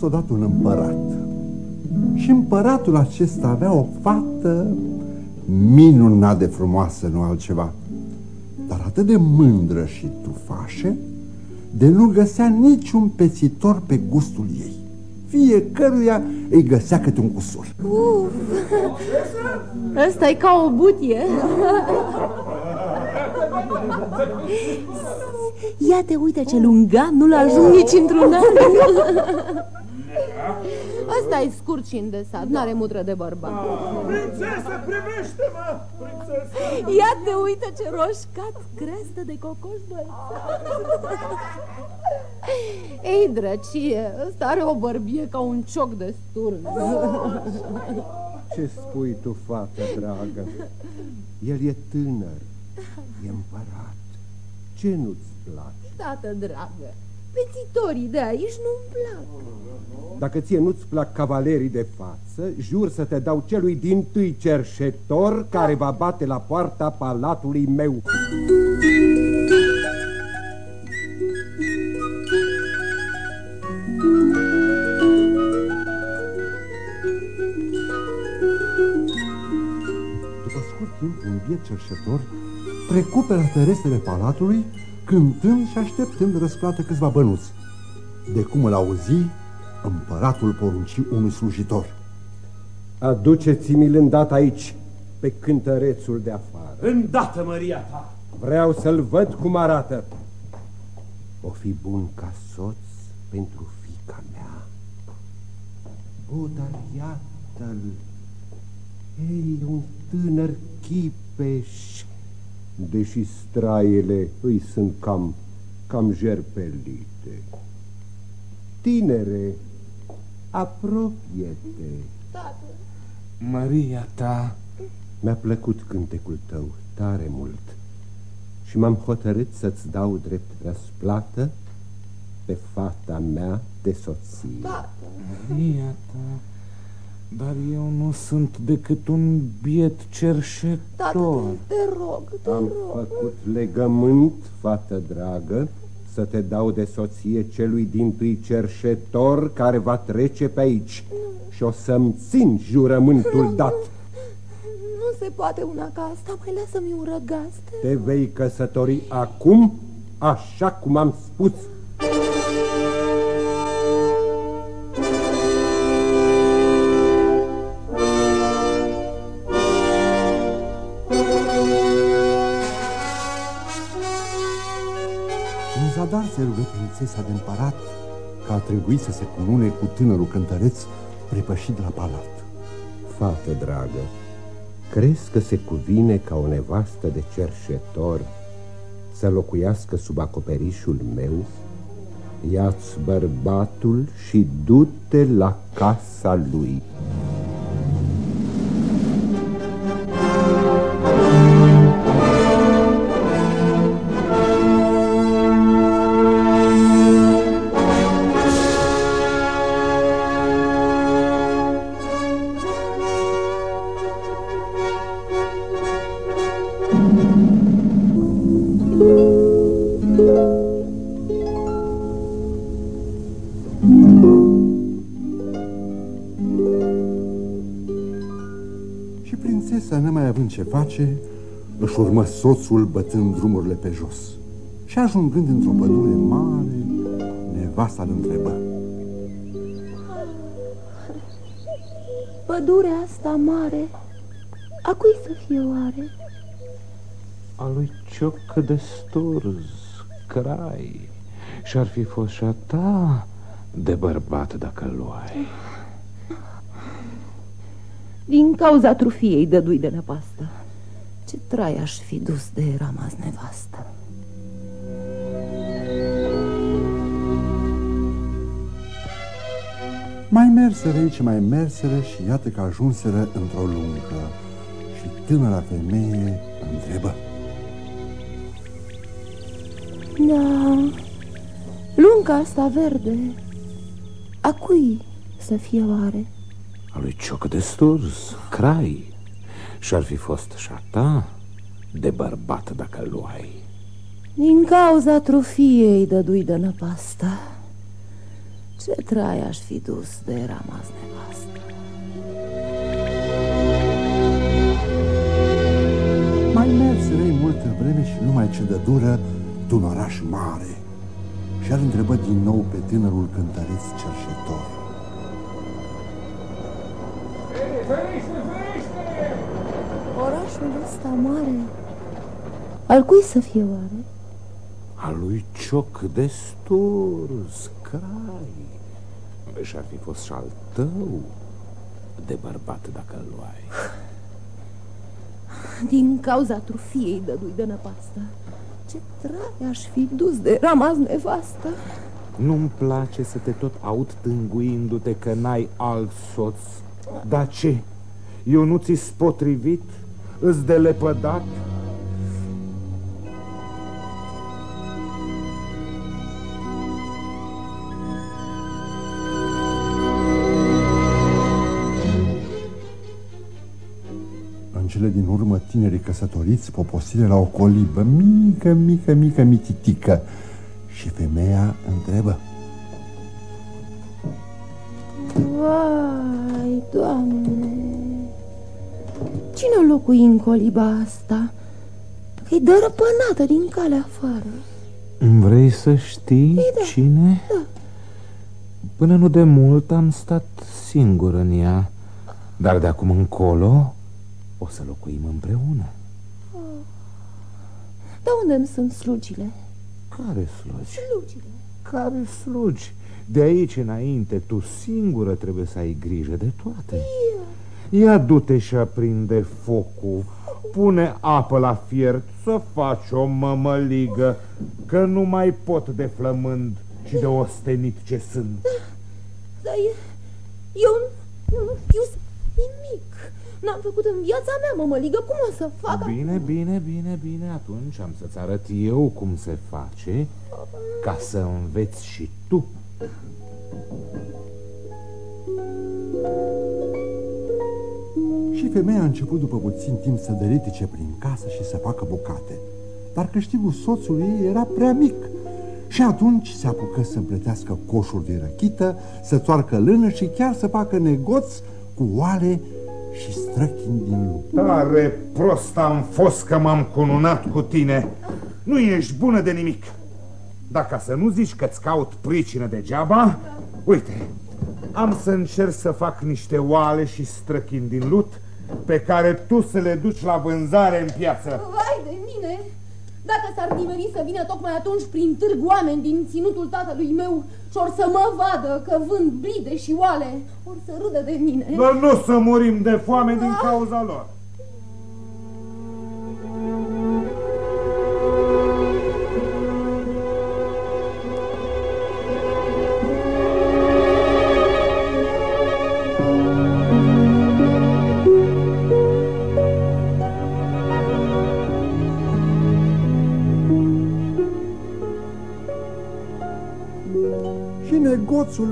fost odată un împărat și împăratul acesta avea o fată minunat de frumoasă, nu altceva, dar atât de mândră și tufașă, de nu găsea niciun pețitor pe gustul ei. Fiecăruia îi găsea câte un cusur. Uf, ăsta e ca o butie. Ia te uite ce lunga, nu-l ajung nici într-un an. Asta e scurt și îndesat, n-are mutră de bărbat. Prințesă, privește-mă! Prințesă! Ia te uite ce roșcat, crestă de cocoș Ei, drăcie, ăsta are o bărbie ca un cioc de sturn. Ce spui tu, fată dragă? El e tânăr, e împărat. Ce nu-ți place? Tată dragă, pețitorii de aici nu-mi plac. Dacă ție nu-ți plac cavalerii de față, jur să te dau celui din tâi cerșetor care va bate la poarta palatului meu. După scurt timp, un biet cerșetor trecu pe la ferestrele palatului, cântând și așteptând răsplată câțiva bănuți. De cum îl auzi, împăratul porunci unui slujitor. Aduceți-mi-l îndată aici, pe cântărețul de afară. Îndată, măria ta! Vreau să-l văd cum arată. O fi bun ca soț pentru fica mea. O, dar iată-l. Ei, un tânăr chipeș, deși straiele îi sunt cam, cam jerpelite. Tinere, apropie-te. Tată. Maria ta... Mi-a plăcut cântecul tău tare mult și m-am hotărât să-ți dau drept răsplată pe fata mea de soție. Tată. Maria ta... Dar eu nu sunt decât un biet cerșetor. Tată, te rog, te Am rog. făcut legământ, fată dragă, să te dau de soție celui din tâi cerșetor care va trece pe aici și o să-mi țin jurământul dat. Nu se poate una ca asta, mai lasă-mi un răgaz. Te vei căsători acum, așa cum am spus. Prințesa de împărat că a trebuit să se cunune cu tânărul cântăreț prepășit de la palat. Fată dragă, crezi că se cuvine ca o nevastă de cerșetor să locuiască sub acoperișul meu? Ia-ți bărbatul și du-te la casa lui. Ce face, își urmă soțul bătând drumurile pe jos. Și ajungând într-o pădure mare, nevasta îl întrebă. Pădurea asta mare, a cui să fie oare? A lui Cioc de Sturz, crai, și-ar fi fost și a ta de bărbat dacă îl luai. Din cauza trufiei dădui de năpastă. Ce trai aș fi dus de rămas nevastă. Mai merseră aici, mai merseră și iată că ajunseră într-o lungă. Și tânăra femeie întrebă. Da, lunga asta verde, a cui să fie oare? A lui Cioc de Sturz, crai, și-ar fi fost și a ta de bărbat dacă îl luai. Din cauza trufiei dădui de năpasta. Ce trai aș fi dus de rămas nevastă Mai merserei multă vreme și numai ce de dură un oraș mare și ar întrebă din nou pe tânărul cântăreț cerșetor. Orașul ăsta mare, al cui să fie oare? A lui Cioc de Sturz, crai. Și-ar fi fost și al tău de bărbat dacă îl luai. Din cauza trufiei dădui de năpastă. Ce trai aș fi dus de rămas nevastă. Nu-mi place să te tot aud tânguindu-te că n-ai alt soț. Dar ce? Eu nu ți-s potrivit? Îți de lepădat? cele din urmă tinerii căsătoriți poposire la o colibă mică, mică, mică, mititică și femeia întrebă. Vai, Doamne, cine locui în coliba asta? Că-i dărăpânată din calea afară. Vrei să știi da. cine? Da. Până nu de mult am stat singur în ea, dar de acum încolo o să locuim împreună oh. Dar unde îmi sunt slugile? Care slugi? Slugile Care slugi? De aici înainte tu singură trebuie să ai grijă de toate. Eu. Ia du-te și aprinde focul. Pune apă la fiert să faci o mămăligă Că nu mai pot de flămând și de ostenit ce sunt. Dar eu, eu nu știu nimic. N-am făcut în viața mea mămăligă, cum o să fac? Bine, bine, bine, bine, atunci am să-ți arăt eu cum se face Ca să înveți și tu Și femeia a început după puțin timp să deritice prin casă și să facă bucate Dar câștigul soțului ei era prea mic și atunci se apucă să împletească coșuri de răchită, să toarcă lână și chiar să facă negoț cu oale și străchini din lup. Tare prost am fost că m-am cununat cu tine. Nu ești bună de nimic. Dacă să nu zici că-ți caut pricină degeaba, uite, am să încerc să fac niște oale și străchini din lut pe care tu să le duci la vânzare în piață. Vai de mine! Dacă s-ar nimeri să vină tocmai atunci prin târg oameni din ținutul tatălui meu și or să mă vadă că vând blide și oale, or să râdă de mine. Dar nu să murim de foame din ah! cauza lor.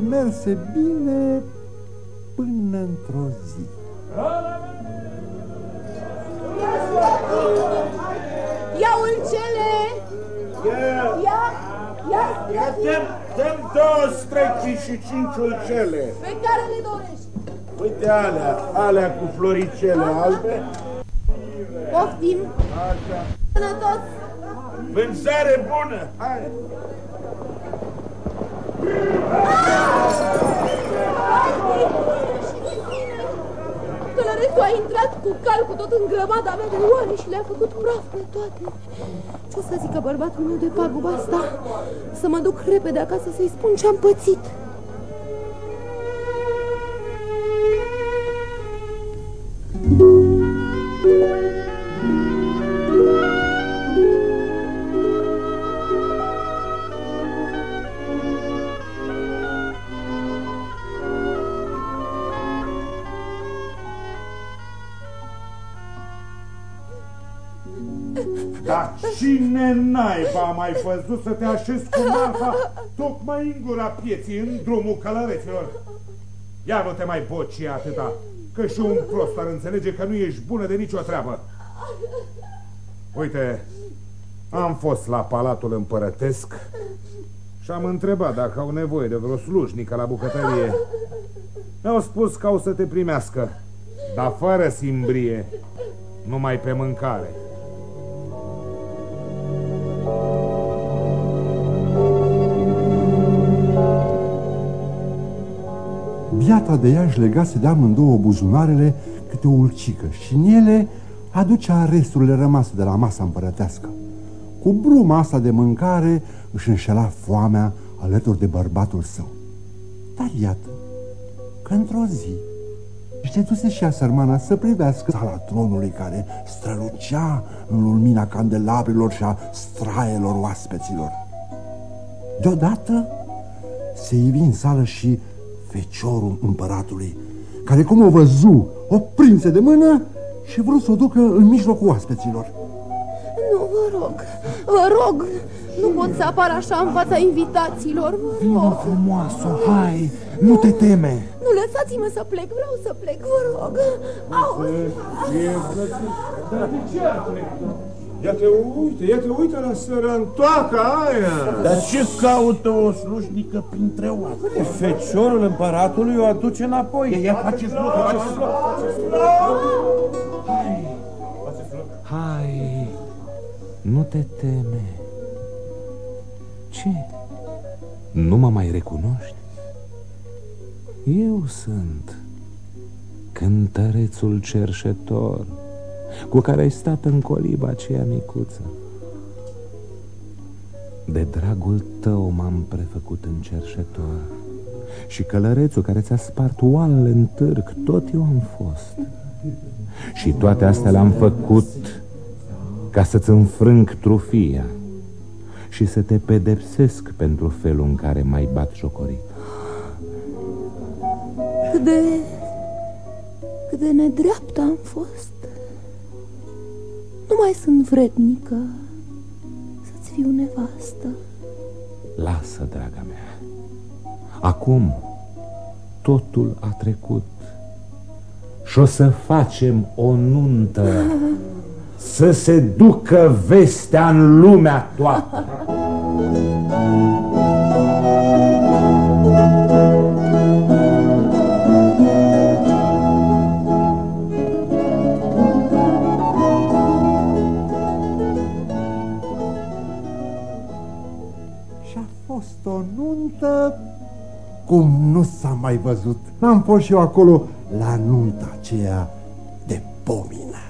Merse bine până într-o zi. Ia ulcele! Ia! Ia! Ia! Dăm, dăm două strechi și cinci ulcele. Pe care le dorești? Uite alea, alea cu floricele albe. Poftim! Așa. Sănătos! Vânzare bună! Hai! Călărețul a intrat cu cal cu tot în grămada mea de oare și le-a făcut praf pe toate. Ce să zică bărbatul meu de paguba asta? Să mă duc repede acasă să-i spun ce-am pățit. Cine naiba a mai văzut să te așezi cu marfa tocmai în gura pieții, în drumul călăreților? Ia nu te mai boci atâta, că și un prost ar înțelege că nu ești bună de nicio treabă. Uite, am fost la Palatul Împărătesc și am întrebat dacă au nevoie de vreo slujnică la bucătărie. Mi-au spus că au să te primească, dar fără simbrie, numai pe mâncare. Biata de ea își legase de amândouă buzunarele câte o ulcică și în ele aducea resturile rămase de la masa împărătească. Cu bruma asta de mâncare își înșela foamea alături de bărbatul său. Dar iată că într-o zi își duse și ea sărmana să privească sala tronului care strălucea în lumina candelabrilor și a straelor oaspeților. Deodată se ivi în sală și feciorul împăratului, care cum o văzu, o prinse de mână și vrut să o ducă în mijlocul oaspeților. Nu, vă rog, vă rog, nu pot să apar așa în fața invitațiilor, vă rog. Vino frumoasă, hai, nu te teme. Nu lăsați-mă să plec, vreau să plec, vă rog. Au! Dar de ce ar pleca? Ia te uite, ia te uite la sărăntoaca aia. Dar ce caută o slujnică printre oameni? Feciorul împăratului o aduce înapoi. Ia faceți loc, faceți loc, faceți loc. Hai, hai, nu te teme. Ce? Nu mă mai recunoști? Eu sunt cântărețul cerșetor cu care ai stat în coliba aceea micuță. De dragul tău m-am prefăcut în cerșetor și călărețul care ți-a spart oalele în târg, tot eu am fost. Și toate astea le-am făcut ca să-ți înfrâng trufia și să te pedepsesc pentru felul în care m-ai bat jocorit. Cât de... cât de nedreaptă am fost. Nu mai sunt vrednică să-ți fiu nevastă. Lasă, draga mea. Acum totul a trecut și o să facem o nuntă să se ducă vestea în lumea toată. Nuntă cum nu s-a mai văzut. N-am fost și eu acolo la nunta aceea de pomină.